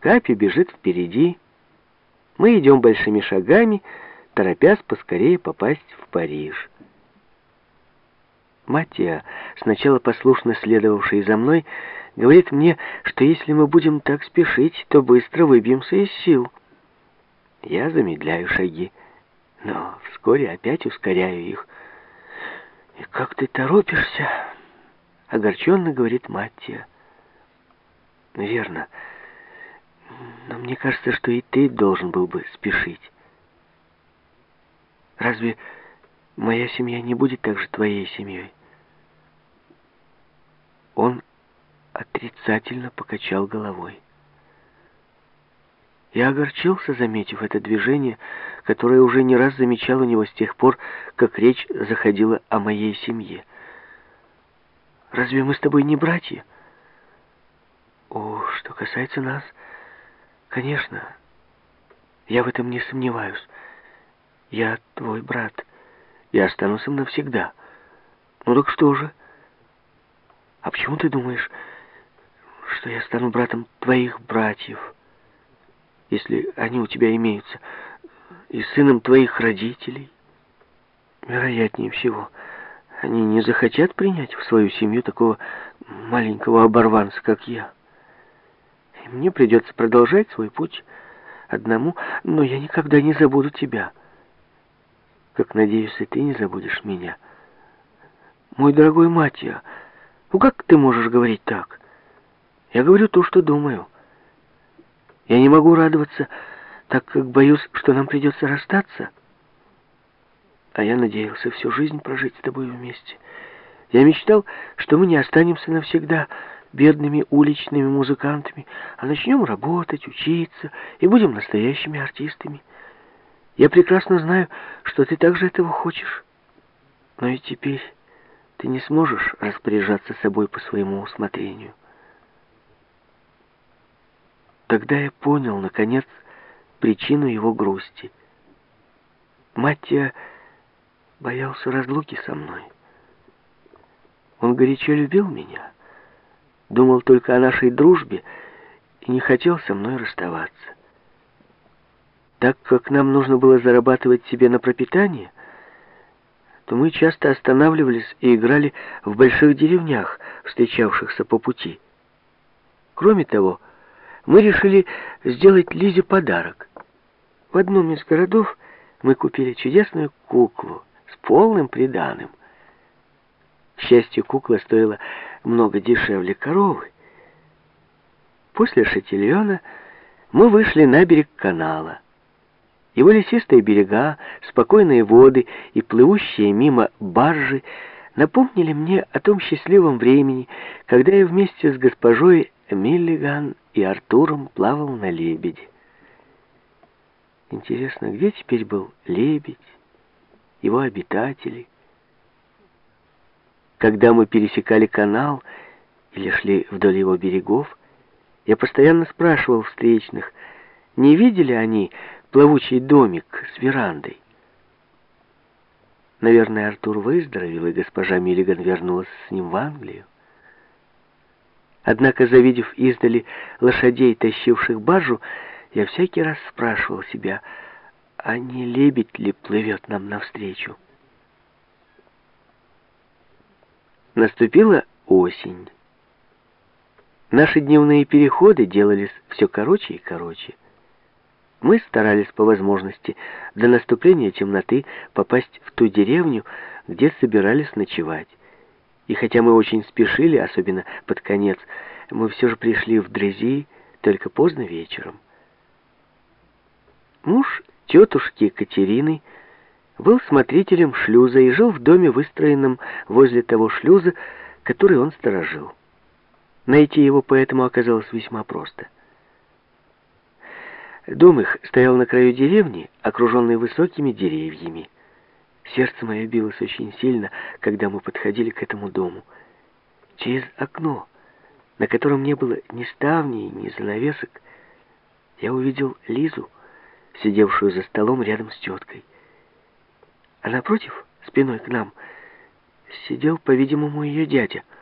Капи бежит впереди. Мы идем большими шагами, торопясь поскорее попасть в Париж. Матья, сначала послушно следовавший за мной, говорит мне, что если мы будем так спешить, то быстро выбьемся из сил. Я замедляю шаги, но вскоре опять ускоряю их. «И как ты торопишься?» — огорченно говорит Маттия. «Верно. Но мне кажется, что и ты должен был бы спешить. Разве моя семья не будет также твоей семьей?» Он отрицательно покачал головой. Я огорчился, заметив это движение, которое уже не раз замечал у него с тех пор, как речь заходила о моей семье. «Разве мы с тобой не братья?» «О, что касается нас, конечно, я в этом не сомневаюсь. Я твой брат, я останусь им навсегда. Ну так что же?» А почему ты думаешь, что я стану братом твоих братьев, если они у тебя имеются, и сыном твоих родителей? Вероятнее всего, они не захотят принять в свою семью такого маленького оборванца, как я. Мне придется продолжать свой путь одному, но я никогда не забуду тебя. Как, надеюсь, и ты не забудешь меня. Мой дорогой Матья, ну как ты можешь говорить так? Я говорю то, что думаю. Я не могу радоваться, так как боюсь, что нам придется расстаться. А я надеялся всю жизнь прожить с тобой вместе. Я мечтал, что мы не останемся навсегда бедными уличными музыкантами, а начнем работать, учиться и будем настоящими артистами. Я прекрасно знаю, что ты также этого хочешь. Но и теперь... Ты не сможешь распоряжаться собой по своему усмотрению. Тогда я понял, наконец, причину его грусти. Маттия боялся разлуки со мной. Он горячо любил меня, думал только о нашей дружбе и не хотел со мной расставаться. Так как нам нужно было зарабатывать себе на пропитание, то мы часто останавливались и играли в больших деревнях, встречавшихся по пути. Кроме того, мы решили сделать Лизе подарок. В одном из городов мы купили чудесную куклу с полным приданым. К счастью, кукла стоила много дешевле коровы. После шатильона мы вышли на берег канала. Его лесистые берега, спокойные воды и плывущие мимо баржи напомнили мне о том счастливом времени, когда я вместе с госпожой Миллиган и Артуром плавал на лебеде. Интересно, где теперь был лебедь, его обитатели? Когда мы пересекали канал или шли вдоль его берегов, я постоянно спрашивал встречных, не видели они плавучий домик с верандой. Наверное, Артур выздоровел, и госпожа Миллиган вернулась с ним в Англию. Однако, завидев издали лошадей, тащивших баржу, я всякий раз спрашивал себя, а не лебедь ли плывет нам навстречу? Наступила осень. Наши дневные переходы делались все короче и короче. Мы старались по возможности до наступления темноты попасть в ту деревню, где собирались ночевать. И хотя мы очень спешили, особенно под конец, мы все же пришли в Дрези только поздно вечером. Муж тетушки Катерины был смотрителем шлюза и жил в доме, выстроенном возле того шлюза, который он сторожил. Найти его поэтому оказалось весьма просто — Дом их стоял на краю деревни, окруженный высокими деревьями. Сердце мое билось очень сильно, когда мы подходили к этому дому. Через окно, на котором не было ни ставней, ни занавесок, я увидел Лизу, сидевшую за столом рядом с теткой. А напротив, спиной к нам, сидел, по-видимому, ее дядя —